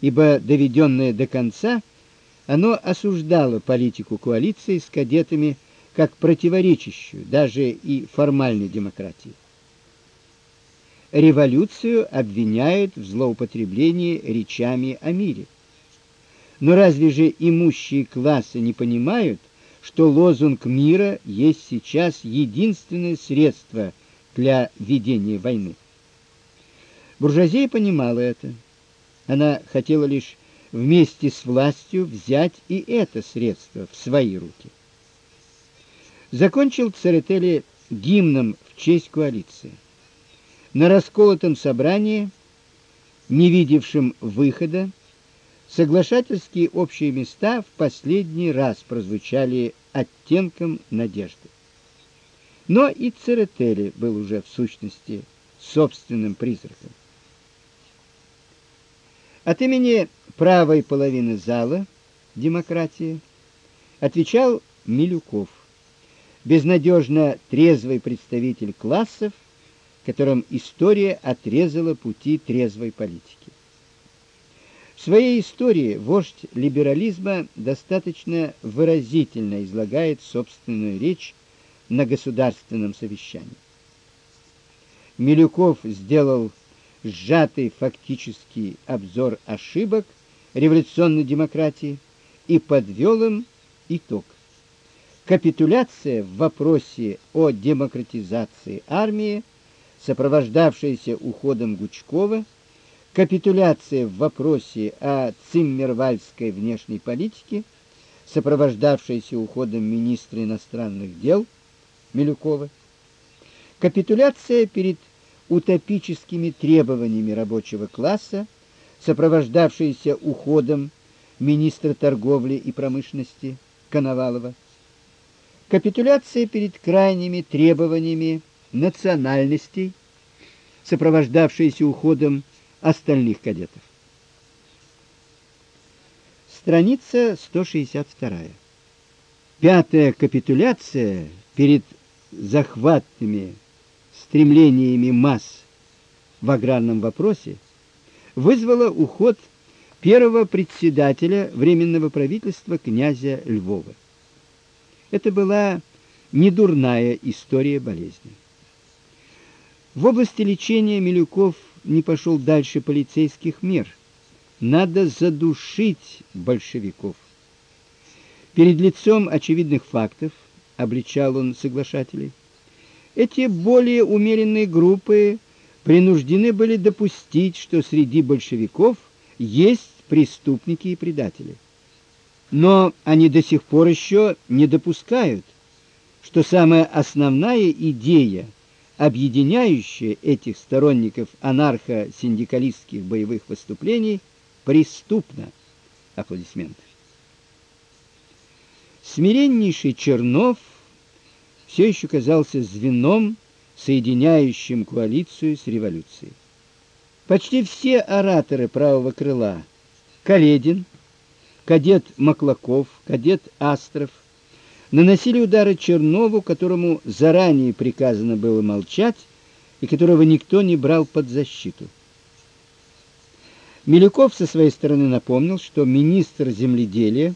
ибо доведенное до конца, оно осуждало политику коалиции с кадетами как противоречащую даже и формальной демократии. Революцию обвиняют в злоупотреблении речами о мире. Но разве же имущие классы не понимают, что лозунг мира есть сейчас единственное средство для ведения войны? Буржуазия понимала это. Она хотела лишь вместе с властью взять и это средство в свои руки. Закончил Церетели гимном в честь коалиции. На расколотом собрании, не видевшем выхода, соглашательские общие места в последний раз прозвучали оттенком надежды. Но и Церетели был уже в сущности собственным призраком. От имени правой половины зала демократии отвечал Милюков, безнадежно трезвый представитель классов, которым история отрезала пути трезвой политики. В своей истории вождь либерализма достаточно выразительно излагает собственную речь на государственном совещании. Милюков сделал сжатый фактический обзор ошибок революционной демократии и подвел им итог. Капитуляция в вопросе о демократизации армии сопровождавшаяся уходом Гучкова, капитуляция в вопросе о циммервальдской внешней политике, сопровождавшаяся уходом министра иностранных дел Милюкова, капитуляция перед утопическими требованиями рабочего класса, сопровождавшаяся уходом министра торговли и промышленности Коновалова, капитуляция перед крайними требованиями национальностей, сопровождавшиеся уходом остальных кадетов. Страница 162. Пятая капитуляция перед захватными стремлениями масс в аграрном вопросе вызвала уход первого председателя временного правительства князя Львова. Это была недурная история болезни. В области лечения Милюков не пошел дальше полицейских мер. Надо задушить большевиков. Перед лицом очевидных фактов обличал он соглашателей. Эти более умеренные группы принуждены были допустить, что среди большевиков есть преступники и предатели. Но они до сих пор еще не допускают, что самая основная идея объединяющее этих сторонников анархо-синдикалистских боевых выступлений, преступно. Аплодисменты. Смиреннейший Чернов все еще казался звеном, соединяющим коалицию с революцией. Почти все ораторы правого крыла: Каледин, кадет Маклаков, кадет Астров, наносили удары Чернову, которому заранее приказано было молчать и которого никто не брал под защиту. Милюков со своей стороны напомнил, что министр земледелия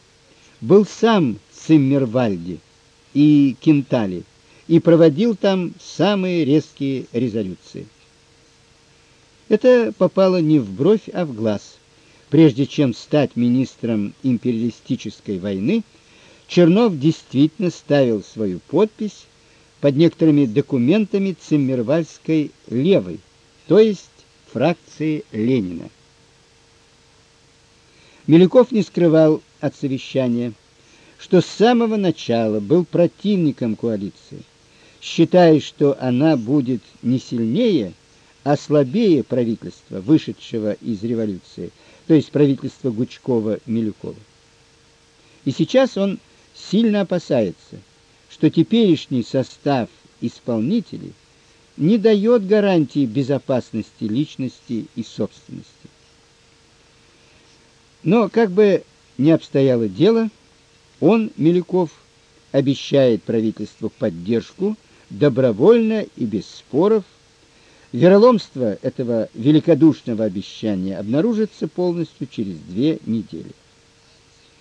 был сам в Циммервальде и Кентали и проводил там самые резкие резолюции. Это попало не в бровь, а в глаз. Прежде чем стать министром империалистической войны, Чернов действительно ставил свою подпись под некоторыми документами Циммервальской левой, то есть фракции Ленина. Милюков не скрывал от совещания, что с самого начала был противником коалиции, считая, что она будет не сильнее, а слабее правительства, вышедшего из революции, то есть правительства Гучкова-Милюкова. И сейчас он сильно опасается, что теперешний состав исполнителей не дает гарантии безопасности личности и собственности. Но как бы ни обстояло дело, он, Милюков, обещает правительству поддержку добровольно и без споров, Вероломство этого великодушного обещания обнаружится полностью через две недели.